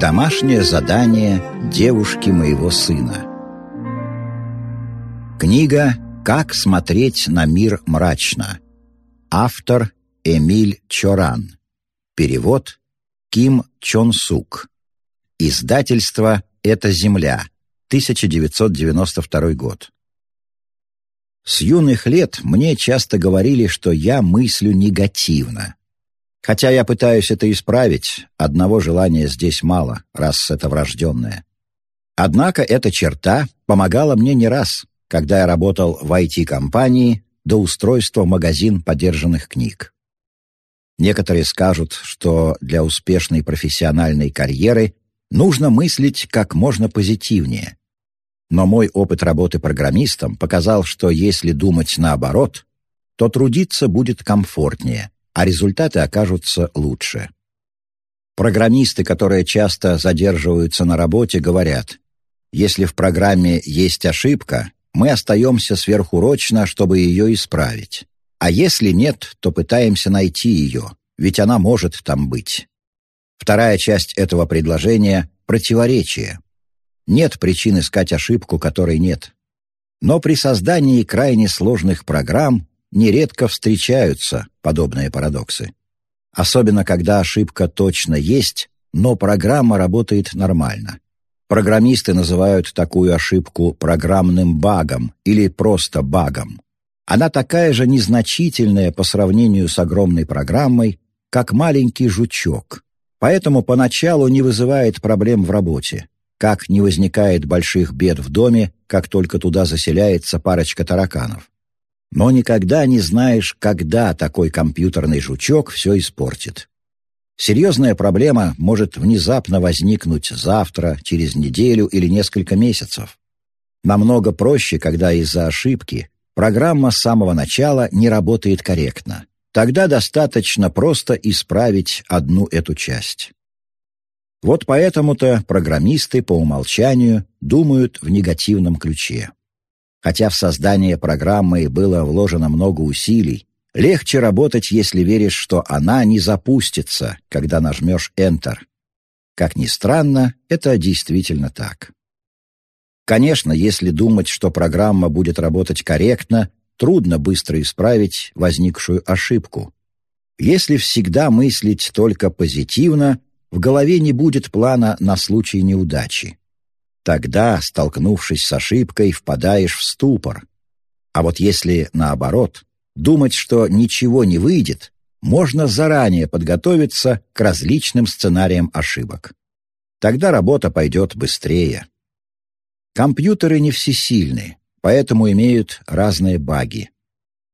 Домашнее задание девушки моего сына. Книга «Как смотреть на мир мрачно». Автор Эмиль Чоран. Перевод Ким Чон Сук. Издательство «Это земля», 1992 год. С юных лет мне часто говорили, что я мыслю негативно. Хотя я пытаюсь это исправить, одного желания здесь мало, раз это врожденное. Однако эта черта помогала мне не раз, когда я работал в IT-компании до устройства магазин подержанных книг. Некоторые скажут, что для успешной профессиональной карьеры нужно мыслить как можно позитивнее. Но мой опыт работы программистом показал, что если думать наоборот, то трудиться будет комфортнее, а результаты окажутся лучше. Программисты, которые часто задерживаются на работе, говорят, если в программе есть ошибка, мы остаемся сверхурочно, чтобы ее исправить. А если нет, то пытаемся найти ее, ведь она может там быть. Вторая часть этого предложения — противоречие. Нет причин искать ошибку, которой нет. Но при создании крайне сложных программ нередко встречаются подобные парадоксы. Особенно, когда ошибка точно есть, но программа работает нормально. Программисты называют такую ошибку программным багом или просто багом. Она такая же незначительная по сравнению с огромной программой, как маленький жучок, поэтому поначалу не вызывает проблем в работе, как не возникает больших бед в доме, как только туда заселяется парочка тараканов но никогда не знаешь, когда такой компьютерный жучок все испортит. Серьезная проблема может внезапно возникнуть завтра, через неделю или несколько месяцев. Намного проще, когда из-за ошибки программа с самого начала не работает корректно. Тогда достаточно просто исправить одну эту часть. Вот поэтому-то программисты по умолчанию думают в негативном ключе. Хотя в создание программы было вложено много усилий, легче работать, если веришь, что она не запустится, когда нажмешь Enter. Как ни странно, это действительно так. Конечно, если думать, что программа будет работать корректно, трудно быстро исправить возникшую ошибку. Если всегда мыслить только позитивно, в голове не будет плана на случай неудачи. Тогда, столкнувшись с ошибкой, впадаешь в ступор. А вот если, наоборот, думать, что ничего не выйдет, можно заранее подготовиться к различным сценариям ошибок. Тогда работа пойдет быстрее. Компьютеры не всесильны, поэтому имеют разные баги.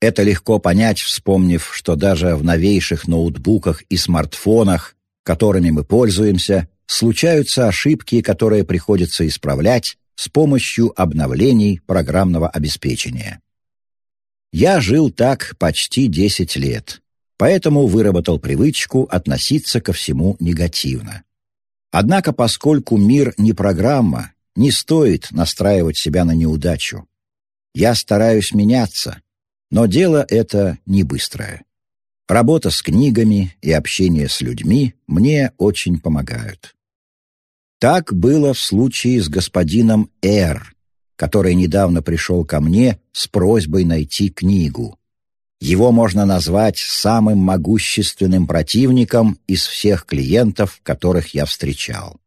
Это легко понять, вспомнив, что даже в новейших ноутбуках и смартфонах, которыми мы пользуемся, случаются ошибки, которые приходится исправлять с помощью обновлений программного обеспечения. Я жил так почти 10 лет, поэтому выработал привычку относиться ко всему негативно. Однако, поскольку мир не программа, не стоит настраивать себя на неудачу. Я стараюсь меняться, но дело это не быстрое. Работа с книгами и общение с людьми мне очень помогают. Так было в случае с господином Р, который недавно пришел ко мне с просьбой найти книгу. Его можно назвать самым могущественным противником из всех клиентов, которых я встречал.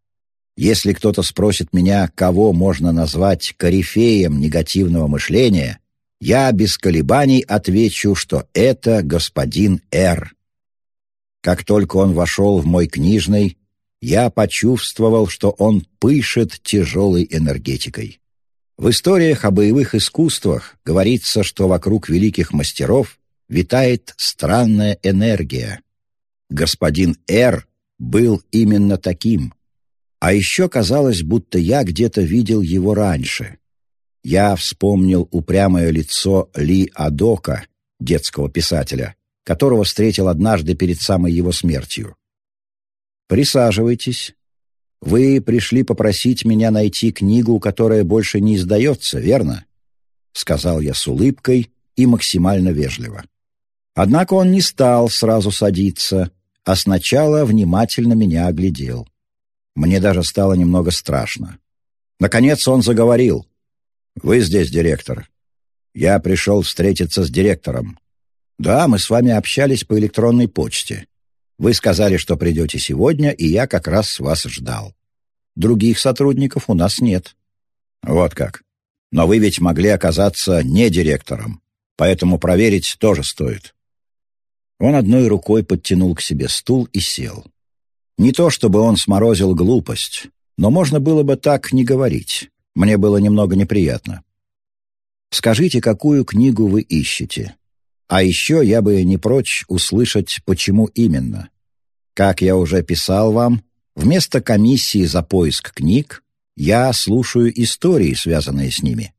Если кто-то спросит меня, кого можно назвать корифеем негативного мышления, я без колебаний отвечу, что это господин Р. Как только он вошел в мой книжный, я почувствовал, что он пышет тяжелой энергетикой. В историях о боевых искусствах говорится, что вокруг великих мастеров витает странная энергия. Господин Р был именно таким. А еще казалось, будто я где-то видел его раньше. Я вспомнил упрямое лицо Ли Адока, детского писателя, которого встретил однажды перед самой его смертью. «Присаживайтесь. Вы пришли попросить меня найти книгу, которая больше не издается, верно?» — сказал я с улыбкой и максимально вежливо. Однако он не стал сразу садиться, а сначала внимательно меня оглядел. Мне даже стало немного страшно. Наконец он заговорил. «Вы здесь директор. Я пришел встретиться с директором. Да, мы с вами общались по электронной почте. Вы сказали, что придете сегодня, и я как раз вас ждал. Других сотрудников у нас нет». «Вот как. Но вы ведь могли оказаться не директором, поэтому проверить тоже стоит». Он одной рукой подтянул к себе стул и сел. Не то чтобы он сморозил глупость, но можно было бы так не говорить. Мне было немного неприятно. Скажите, какую книгу вы ищете? А еще я бы не прочь услышать, почему именно. Как я уже писал вам, вместо комиссии за поиск книг я слушаю истории, связанные с ними.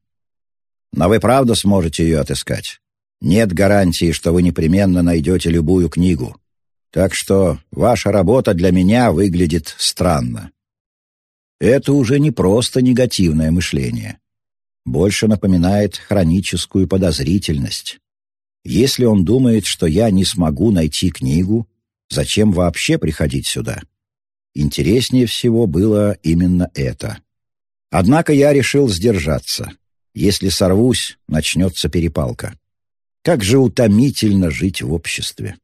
Но вы правда сможете ее отыскать? Нет гарантии, что вы непременно найдете любую книгу. Так что ваша работа для меня выглядит странно. Это уже не просто негативное мышление. Больше напоминает хроническую подозрительность. Если он думает, что я не смогу найти книгу, зачем вообще приходить сюда? Интереснее всего было именно это. Однако я решил сдержаться. Если сорвусь, начнется перепалка. Как же утомительно жить в обществе.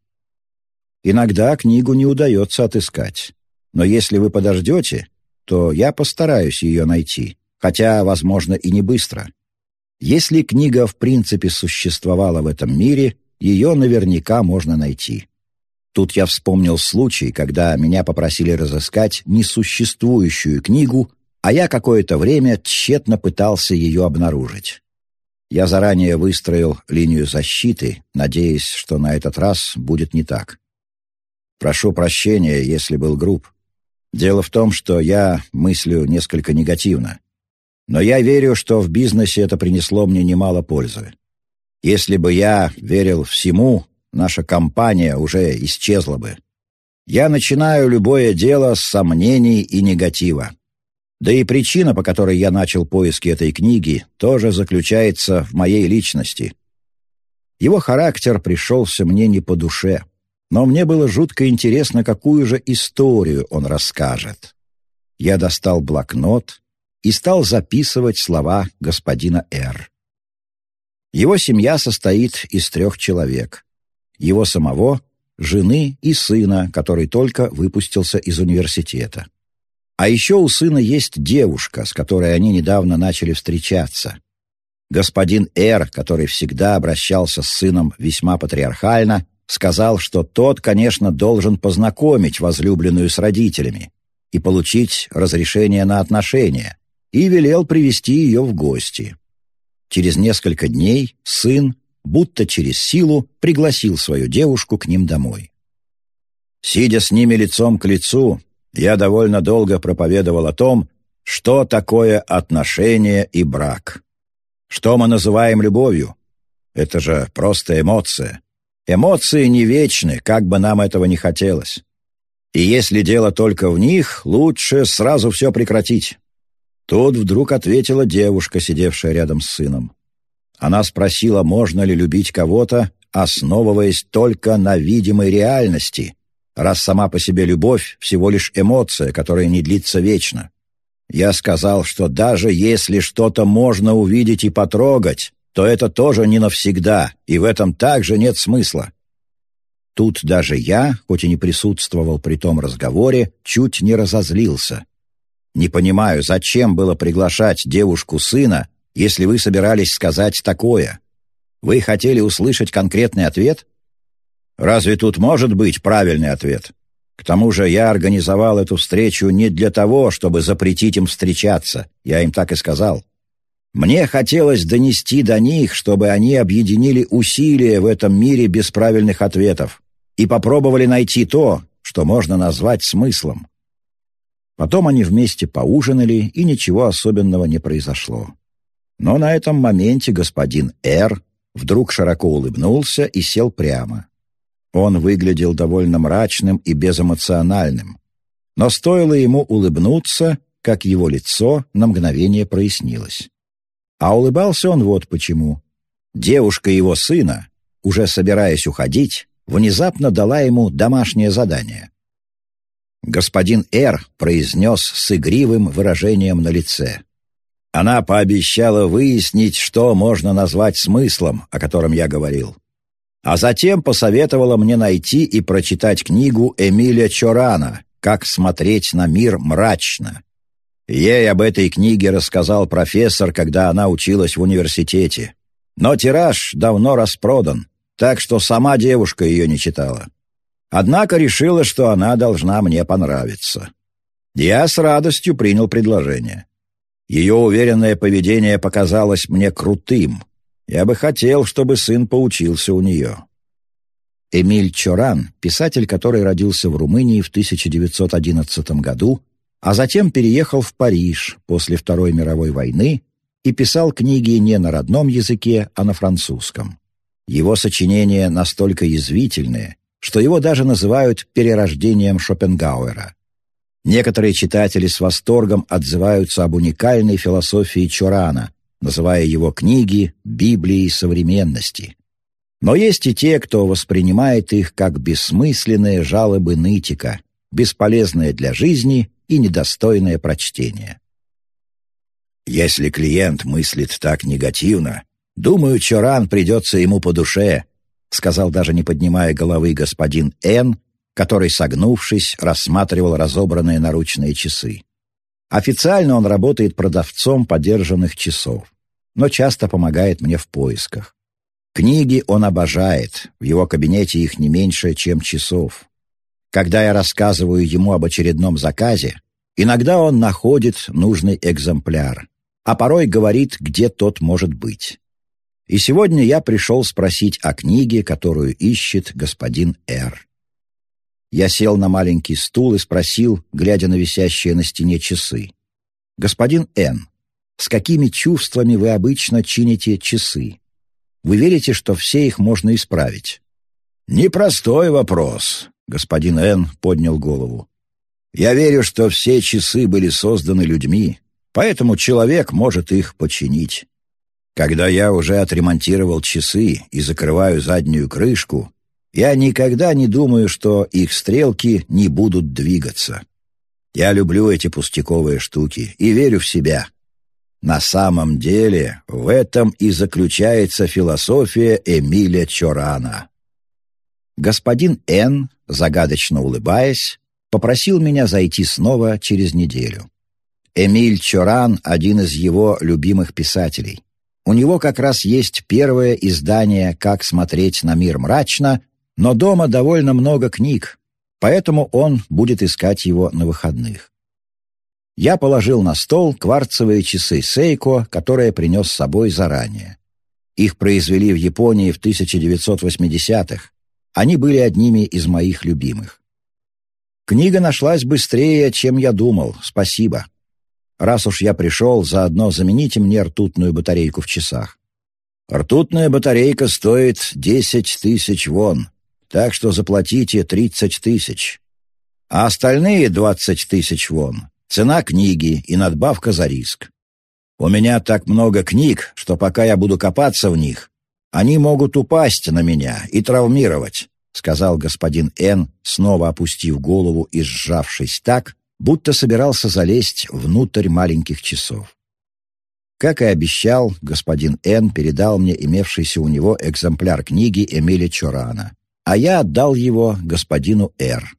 Иногда книгу не удается отыскать. Но если вы подождете, то я постараюсь ее найти, хотя, возможно, и не быстро. Если книга в принципе существовала в этом мире, ее наверняка можно найти. Тут я вспомнил случай, когда меня попросили разыскать несуществующую книгу, а я какое-то время тщетно пытался ее обнаружить. Я заранее выстроил линию защиты, надеясь, что на этот раз будет не так. Прошу прощения, если был груб. Дело в том, что я мыслю несколько негативно. Но я верю, что в бизнесе это принесло мне немало пользы. Если бы я верил всему, наша компания уже исчезла бы. Я начинаю любое дело с сомнений и негатива. Да и причина, по которой я начал поиски этой книги, тоже заключается в моей личности. Его характер пришелся мне не по душе но мне было жутко интересно, какую же историю он расскажет. Я достал блокнот и стал записывать слова господина Р. Его семья состоит из трех человек. Его самого, жены и сына, который только выпустился из университета. А еще у сына есть девушка, с которой они недавно начали встречаться. Господин Р, который всегда обращался с сыном весьма патриархально, сказал, что тот, конечно, должен познакомить возлюбленную с родителями и получить разрешение на отношения, и велел привести ее в гости. Через несколько дней сын, будто через силу, пригласил свою девушку к ним домой. Сидя с ними лицом к лицу, я довольно долго проповедовал о том, что такое отношения и брак. Что мы называем любовью? Это же просто эмоция, Эмоции не вечны, как бы нам этого не хотелось. И если дело только в них, лучше сразу все прекратить. Тут вдруг ответила девушка, сидевшая рядом с сыном. Она спросила, можно ли любить кого-то, основываясь только на видимой реальности, раз сама по себе любовь — всего лишь эмоция, которая не длится вечно. Я сказал, что даже если что-то можно увидеть и потрогать, то это тоже не навсегда, и в этом также нет смысла. Тут даже я, хоть и не присутствовал при том разговоре, чуть не разозлился. Не понимаю, зачем было приглашать девушку сына, если вы собирались сказать такое? Вы хотели услышать конкретный ответ? Разве тут может быть правильный ответ? К тому же я организовал эту встречу не для того, чтобы запретить им встречаться, я им так и сказал. Мне хотелось донести до них, чтобы они объединили усилия в этом мире без правильных ответов и попробовали найти то, что можно назвать смыслом. Потом они вместе поужинали, и ничего особенного не произошло. Но на этом моменте господин Р. вдруг широко улыбнулся и сел прямо. Он выглядел довольно мрачным и безэмоциональным. Но стоило ему улыбнуться, как его лицо на мгновение прояснилось. А улыбался он вот почему. Девушка его сына, уже собираясь уходить, внезапно дала ему домашнее задание. Господин Р. произнес с игривым выражением на лице. Она пообещала выяснить, что можно назвать смыслом, о котором я говорил. А затем посоветовала мне найти и прочитать книгу Эмиля Чорана «Как смотреть на мир мрачно». Ей об этой книге рассказал профессор, когда она училась в университете. Но тираж давно распродан, так что сама девушка ее не читала. Однако решила, что она должна мне понравиться. Я с радостью принял предложение. Ее уверенное поведение показалось мне крутым. Я бы хотел, чтобы сын поучился у нее. Эмиль Чоран, писатель, который родился в Румынии в 1911 году, а затем переехал в Париж после Второй мировой войны и писал книги не на родном языке, а на французском. Его сочинения настолько язвительные, что его даже называют перерождением Шопенгауэра. Некоторые читатели с восторгом отзываются об уникальной философии Чорана, называя его книги Библией современности. Но есть и те, кто воспринимает их как бессмысленные жалобы нытика, бесполезные для жизни и недостойное прочтения. Если клиент мыслит так негативно, думаю, Чоран придется ему по душе, сказал даже не поднимая головы господин Н, который, согнувшись, рассматривал разобранные наручные часы. Официально он работает продавцом подержанных часов, но часто помогает мне в поисках. Книги он обожает, в его кабинете их не меньше, чем часов. Когда я рассказываю ему об очередном заказе, иногда он находит нужный экземпляр, а порой говорит, где тот может быть. И сегодня я пришел спросить о книге, которую ищет господин Р. Я сел на маленький стул и спросил, глядя на висящие на стене часы. «Господин Н, с какими чувствами вы обычно чините часы? Вы верите, что все их можно исправить?» «Непростой вопрос», — господин Н поднял голову. «Я верю, что все часы были созданы людьми, поэтому человек может их починить. Когда я уже отремонтировал часы и закрываю заднюю крышку, я никогда не думаю, что их стрелки не будут двигаться. Я люблю эти пустяковые штуки и верю в себя. На самом деле в этом и заключается философия Эмиля Чорана. Господин Н, загадочно улыбаясь, попросил меня зайти снова через неделю. Эмиль Чоран — один из его любимых писателей. У него как раз есть первое издание «Как смотреть на мир мрачно», но дома довольно много книг, поэтому он будет искать его на выходных. Я положил на стол кварцевые часы Сейко, которые принес с собой заранее. Их произвели в Японии в 1980-х. Они были одними из моих любимых. Книга нашлась быстрее, чем я думал, спасибо. Раз уж я пришел, заодно замените мне ртутную батарейку в часах. Ртутная батарейка стоит десять тысяч вон, так что заплатите тридцать тысяч. А остальные двадцать тысяч вон — цена книги и надбавка за риск. У меня так много книг, что пока я буду копаться в них, они могут упасть на меня и травмировать, — сказал господин Н, снова опустив голову и сжавшись так, будто собирался залезть внутрь маленьких часов. Как и обещал, господин Н передал мне имевшийся у него экземпляр книги Эмиля Чорана а я отдал его господину Р.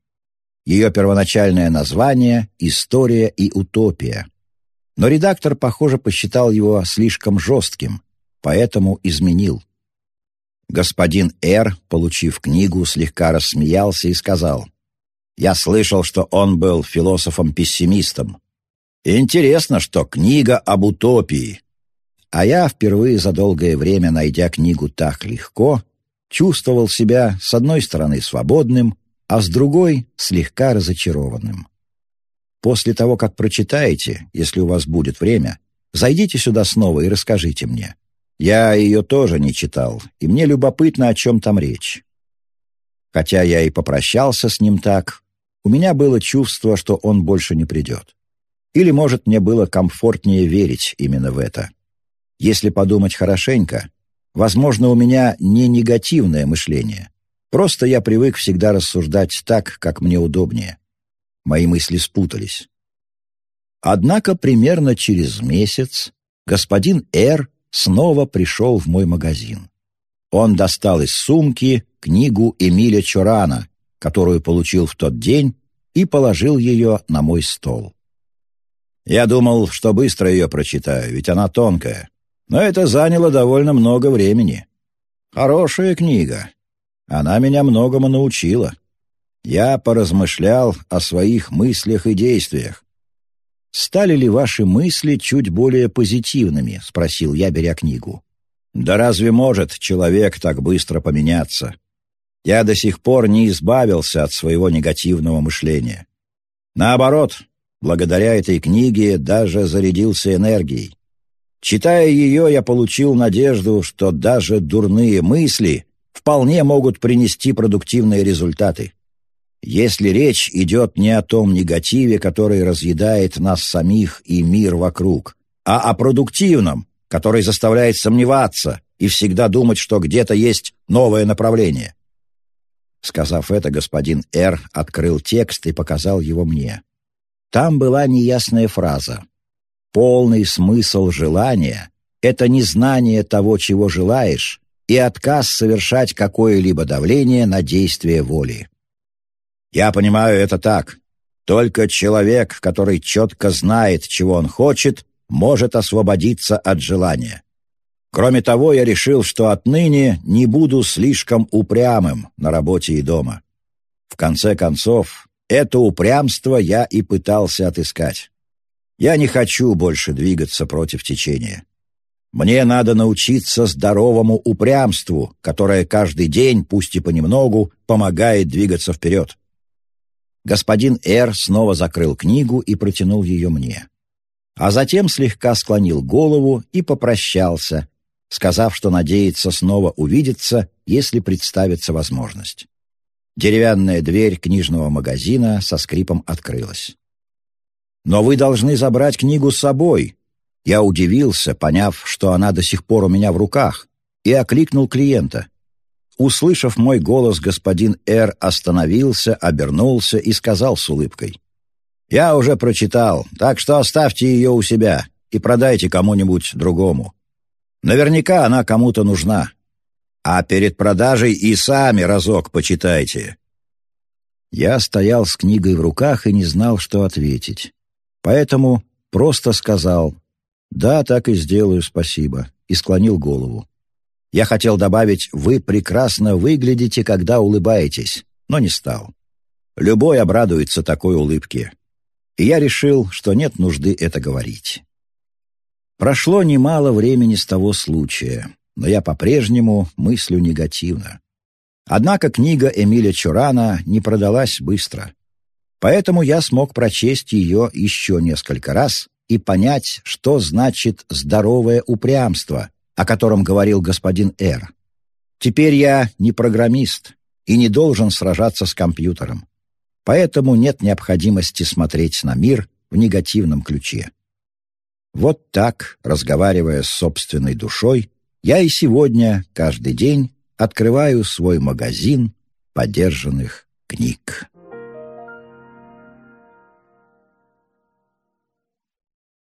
Ее первоначальное название — «История и утопия». Но редактор, похоже, посчитал его слишком жестким, поэтому изменил. Господин Р, получив книгу, слегка рассмеялся и сказал, «Я слышал, что он был философом-пессимистом. Интересно, что книга об утопии». А я, впервые за долгое время найдя книгу так легко, чувствовал себя с одной стороны свободным, а с другой — слегка разочарованным. После того, как прочитаете, если у вас будет время, зайдите сюда снова и расскажите мне. Я ее тоже не читал, и мне любопытно, о чем там речь. Хотя я и попрощался с ним так, у меня было чувство, что он больше не придет. Или, может, мне было комфортнее верить именно в это. Если подумать хорошенько, Возможно, у меня не негативное мышление. Просто я привык всегда рассуждать так, как мне удобнее. мои мысли спутались. Однако примерно через месяц господин Р. снова пришел в мой магазин. Он достал из сумки книгу Эмиля Чурана, которую получил в тот день, и положил ее на мой стол. Я думал, что быстро ее прочитаю, ведь она тонкая, но это заняло довольно много времени. Хорошая книга. Она меня многому научила. Я поразмышлял о своих мыслях и действиях. «Стали ли ваши мысли чуть более позитивными?» — спросил я, беря книгу. «Да разве может человек так быстро поменяться? Я до сих пор не избавился от своего негативного мышления. Наоборот, благодаря этой книге даже зарядился энергией. Читая ее, я получил надежду, что даже дурные мысли вполне могут принести продуктивные результаты. Если речь идет не о том негативе, который разъедает нас самих и мир вокруг, а о продуктивном, который заставляет сомневаться и всегда думать, что где-то есть новое направление. Сказав это, господин Р. открыл текст и показал его мне. Там была неясная фраза. «Полный смысл желания — это незнание того, чего желаешь, и отказ совершать какое-либо давление на действие воли». Я понимаю это так. Только человек, который четко знает, чего он хочет, может освободиться от желания. Кроме того, я решил, что отныне не буду слишком упрямым на работе и дома. В конце концов, это упрямство я и пытался отыскать. Я не хочу больше двигаться против течения. Мне надо научиться здоровому упрямству, которое каждый день, пусть и понемногу, помогает двигаться вперед. Господин Р. снова закрыл книгу и протянул ее мне. А затем слегка склонил голову и попрощался, сказав, что надеется снова увидеться, если представится возможность. Деревянная дверь книжного магазина со скрипом открылась. «Но вы должны забрать книгу с собой». Я удивился, поняв, что она до сих пор у меня в руках, и окликнул клиента. Услышав мой голос, господин Р. остановился, обернулся и сказал с улыбкой. «Я уже прочитал, так что оставьте ее у себя и продайте кому-нибудь другому. Наверняка она кому-то нужна. А перед продажей и сами разок почитайте». Я стоял с книгой в руках и не знал, что ответить. Поэтому просто сказал «Да, так и сделаю, спасибо», и склонил голову. Я хотел добавить «Вы прекрасно выглядите, когда улыбаетесь», но не стал. Любой обрадуется такой улыбке. И я решил, что нет нужды это говорить. Прошло немало времени с того случая, но я по-прежнему мыслю негативно. Однако книга Эмиля Чурана не продалась быстро. Поэтому я смог прочесть ее еще несколько раз и понять, что значит «здоровое упрямство», о котором говорил господин Р. Теперь я не программист и не должен сражаться с компьютером. Поэтому нет необходимости смотреть на мир в негативном ключе. Вот так, разговаривая с собственной душой, я и сегодня, каждый день, открываю свой магазин подержанных книг.